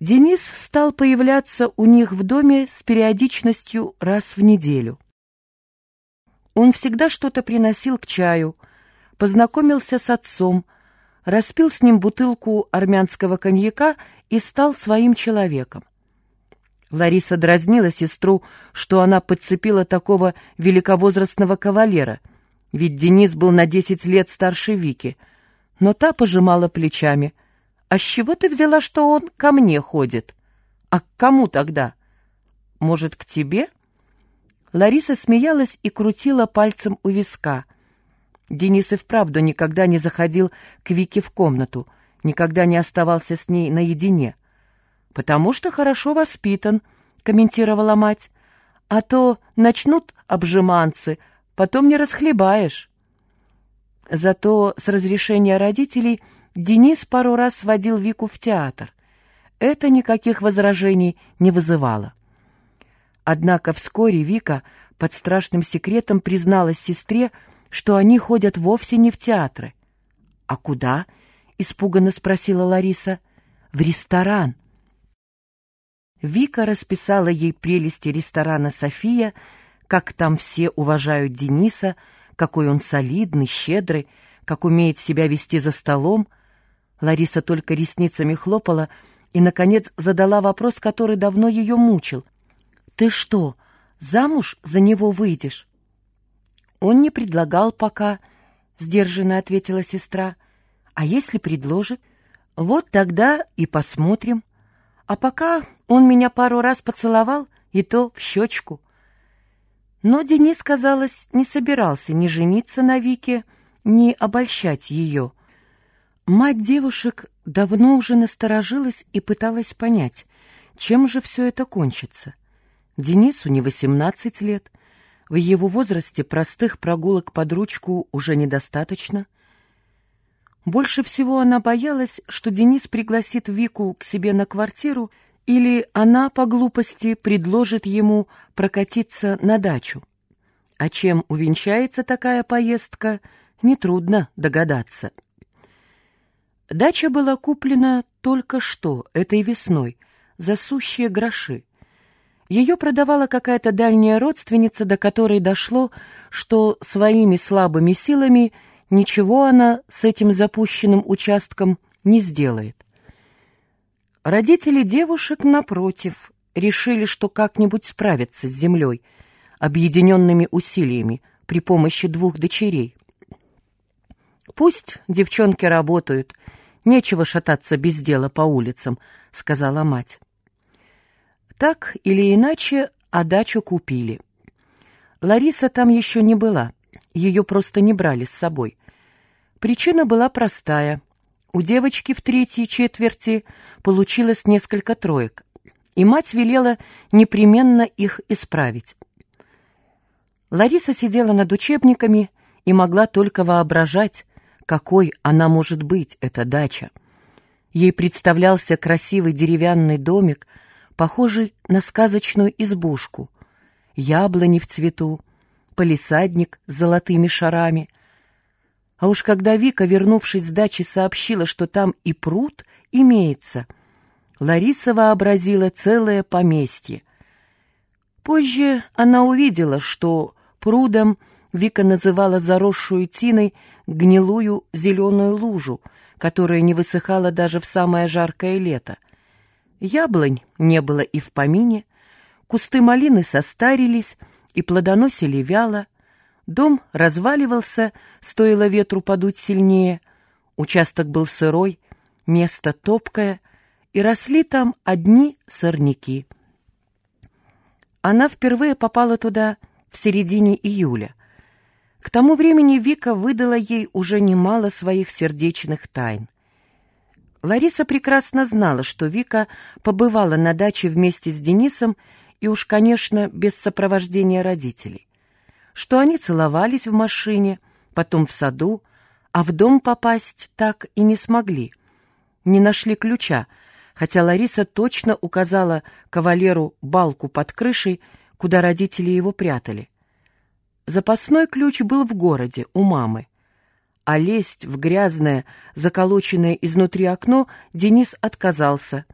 Денис стал появляться у них в доме с периодичностью раз в неделю. Он всегда что-то приносил к чаю, познакомился с отцом, распил с ним бутылку армянского коньяка и стал своим человеком. Лариса дразнила сестру, что она подцепила такого великовозрастного кавалера, ведь Денис был на десять лет старше Вики, но та пожимала плечами — «А с чего ты взяла, что он ко мне ходит? А к кому тогда? Может, к тебе?» Лариса смеялась и крутила пальцем у виска. Денис и вправду никогда не заходил к Вике в комнату, никогда не оставался с ней наедине. «Потому что хорошо воспитан», — комментировала мать. «А то начнут обжиманцы, потом не расхлебаешь». Зато с разрешения родителей — Денис пару раз сводил Вику в театр. Это никаких возражений не вызывало. Однако вскоре Вика под страшным секретом призналась сестре, что они ходят вовсе не в театры. «А куда?» — испуганно спросила Лариса. «В ресторан». Вика расписала ей прелести ресторана «София», как там все уважают Дениса, какой он солидный, щедрый, как умеет себя вести за столом, Лариса только ресницами хлопала и, наконец, задала вопрос, который давно ее мучил. «Ты что, замуж за него выйдешь?» «Он не предлагал пока», — сдержанно ответила сестра. «А если предложит? Вот тогда и посмотрим. А пока он меня пару раз поцеловал, и то в щечку». Но Денис, казалось, не собирался ни жениться на Вике, ни обольщать ее. Мать девушек давно уже насторожилась и пыталась понять, чем же все это кончится. Денису не восемнадцать лет, в его возрасте простых прогулок под ручку уже недостаточно. Больше всего она боялась, что Денис пригласит Вику к себе на квартиру или она по глупости предложит ему прокатиться на дачу. А чем увенчается такая поездка, нетрудно догадаться. Дача была куплена только что, этой весной, за сущие гроши. Ее продавала какая-то дальняя родственница, до которой дошло, что своими слабыми силами ничего она с этим запущенным участком не сделает. Родители девушек, напротив, решили, что как-нибудь справятся с землей, объединенными усилиями при помощи двух дочерей. Пусть девчонки работают — Нечего шататься без дела по улицам», — сказала мать. Так или иначе, а дачу купили. Лариса там еще не была, ее просто не брали с собой. Причина была простая. У девочки в третьей четверти получилось несколько троек, и мать велела непременно их исправить. Лариса сидела над учебниками и могла только воображать, какой она может быть, эта дача. Ей представлялся красивый деревянный домик, похожий на сказочную избушку. Яблони в цвету, полисадник с золотыми шарами. А уж когда Вика, вернувшись с дачи, сообщила, что там и пруд имеется, Лариса вообразила целое поместье. Позже она увидела, что прудом Вика называла заросшую тиной гнилую зеленую лужу, которая не высыхала даже в самое жаркое лето. Яблонь не было и в помине, кусты малины состарились и плодоносили вяло, дом разваливался, стоило ветру подуть сильнее, участок был сырой, место топкое, и росли там одни сорняки. Она впервые попала туда в середине июля. К тому времени Вика выдала ей уже немало своих сердечных тайн. Лариса прекрасно знала, что Вика побывала на даче вместе с Денисом и уж, конечно, без сопровождения родителей. Что они целовались в машине, потом в саду, а в дом попасть так и не смогли. Не нашли ключа, хотя Лариса точно указала кавалеру балку под крышей, куда родители его прятали. Запасной ключ был в городе, у мамы. А лезть в грязное, заколоченное изнутри окно Денис отказался.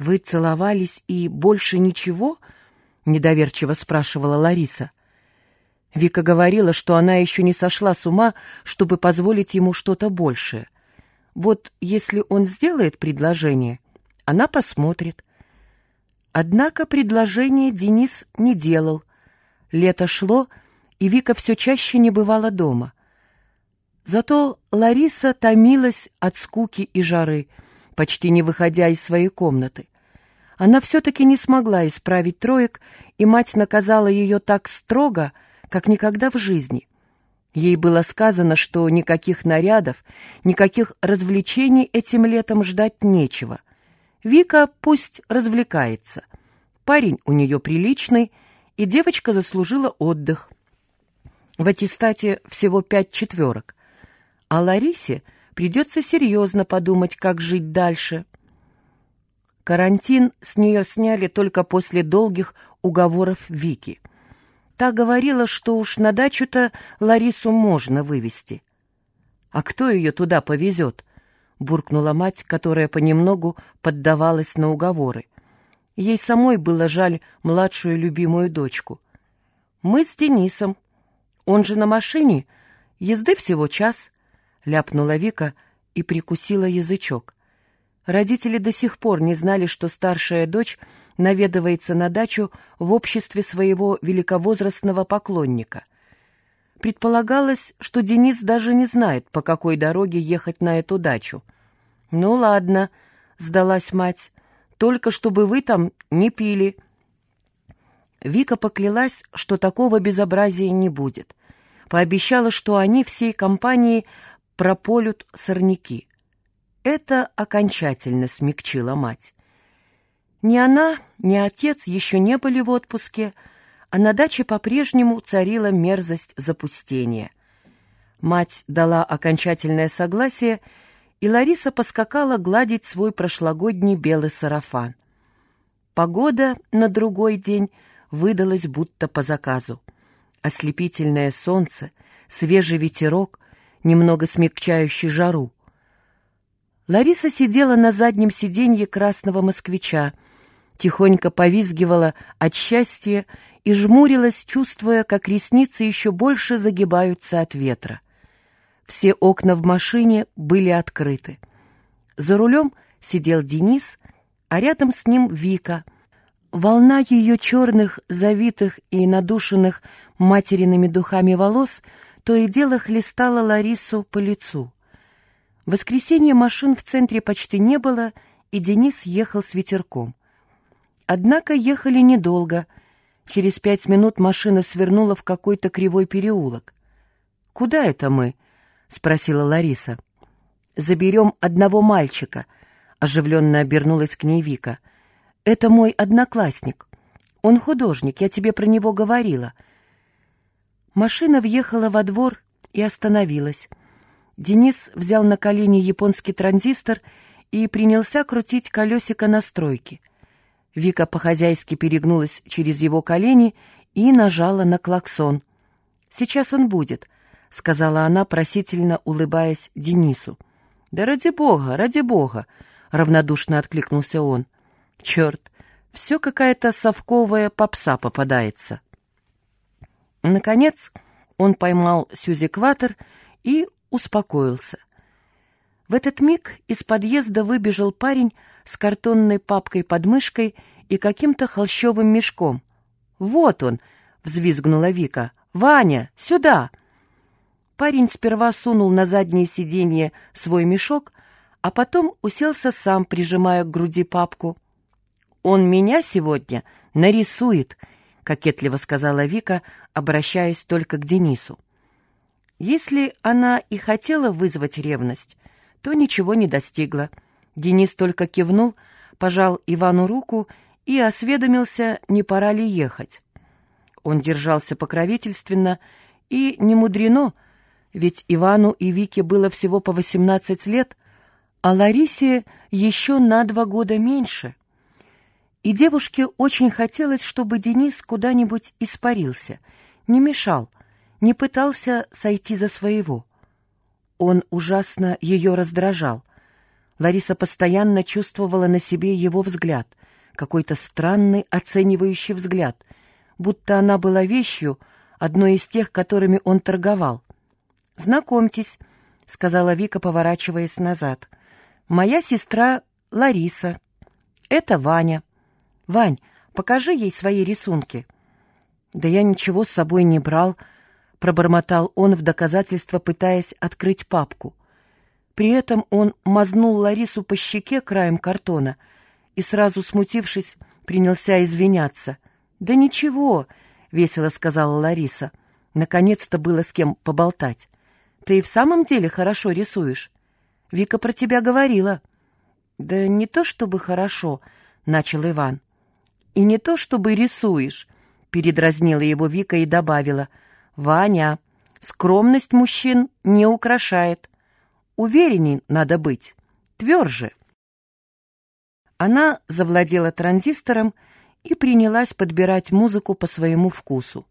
«Вы целовались и больше ничего?» — недоверчиво спрашивала Лариса. Вика говорила, что она еще не сошла с ума, чтобы позволить ему что-то большее. Вот если он сделает предложение, она посмотрит. Однако предложение Денис не делал. Лето шло, Вика все чаще не бывала дома. Зато Лариса томилась от скуки и жары, почти не выходя из своей комнаты. Она все-таки не смогла исправить троек, и мать наказала ее так строго, как никогда в жизни. Ей было сказано, что никаких нарядов, никаких развлечений этим летом ждать нечего. Вика пусть развлекается. Парень у нее приличный, и девочка заслужила отдых. В аттестате всего пять четверок. А Ларисе придется серьезно подумать, как жить дальше. Карантин с нее сняли только после долгих уговоров Вики. Та говорила, что уж на дачу-то Ларису можно вывести. А кто ее туда повезет? — буркнула мать, которая понемногу поддавалась на уговоры. Ей самой было жаль младшую любимую дочку. «Мы с Денисом. Он же на машине. Езды всего час», — ляпнула Вика и прикусила язычок. Родители до сих пор не знали, что старшая дочь наведывается на дачу в обществе своего великовозрастного поклонника — Предполагалось, что Денис даже не знает, по какой дороге ехать на эту дачу. «Ну ладно», — сдалась мать, — «только чтобы вы там не пили». Вика поклялась, что такого безобразия не будет. Пообещала, что они всей компанией прополют сорняки. Это окончательно смягчила мать. Ни она, ни отец еще не были в отпуске, — а на даче по-прежнему царила мерзость запустения. Мать дала окончательное согласие, и Лариса поскакала гладить свой прошлогодний белый сарафан. Погода на другой день выдалась будто по заказу. Ослепительное солнце, свежий ветерок, немного смягчающий жару. Лариса сидела на заднем сиденье красного москвича, тихонько повизгивала от счастья и жмурилась, чувствуя, как ресницы еще больше загибаются от ветра. Все окна в машине были открыты. За рулем сидел Денис, а рядом с ним Вика. Волна ее черных, завитых и надушенных материными духами волос то и дело хлестала Ларису по лицу. В воскресенье машин в центре почти не было, и Денис ехал с ветерком. Однако ехали недолго — Через пять минут машина свернула в какой-то кривой переулок. «Куда это мы?» — спросила Лариса. «Заберем одного мальчика», — оживленно обернулась к ней Вика. «Это мой одноклассник. Он художник, я тебе про него говорила». Машина въехала во двор и остановилась. Денис взял на колени японский транзистор и принялся крутить колесико настройки — Вика по-хозяйски перегнулась через его колени и нажала на клаксон. «Сейчас он будет», — сказала она, просительно улыбаясь Денису. «Да ради бога, ради бога!» — равнодушно откликнулся он. «Черт, все какая-то совковая попса попадается». Наконец он поймал сюзикватор и успокоился. В этот миг из подъезда выбежал парень с картонной папкой под мышкой и каким-то холщовым мешком. «Вот он!» — взвизгнула Вика. «Ваня, сюда!» Парень сперва сунул на заднее сиденье свой мешок, а потом уселся сам, прижимая к груди папку. «Он меня сегодня нарисует», — кокетливо сказала Вика, обращаясь только к Денису. Если она и хотела вызвать ревность, то ничего не достигла. Денис только кивнул, пожал Ивану руку и осведомился, не пора ли ехать. Он держался покровительственно, и не мудрено, ведь Ивану и Вике было всего по восемнадцать лет, а Ларисе еще на два года меньше. И девушке очень хотелось, чтобы Денис куда-нибудь испарился, не мешал, не пытался сойти за своего. Он ужасно ее раздражал. Лариса постоянно чувствовала на себе его взгляд, какой-то странный оценивающий взгляд, будто она была вещью, одной из тех, которыми он торговал. «Знакомьтесь», — сказала Вика, поворачиваясь назад. «Моя сестра Лариса. Это Ваня. Вань, покажи ей свои рисунки». «Да я ничего с собой не брал», — пробормотал он в доказательство, пытаясь открыть папку. При этом он мазнул Ларису по щеке краем картона и, сразу смутившись, принялся извиняться. «Да ничего», — весело сказала Лариса. «Наконец-то было с кем поболтать. Ты и в самом деле хорошо рисуешь. Вика про тебя говорила». «Да не то чтобы хорошо», — начал Иван. «И не то чтобы рисуешь», — передразнила его Вика и добавила. «Ваня, скромность мужчин не украшает. Уверенней надо быть, тверже». Она завладела транзистором и принялась подбирать музыку по своему вкусу.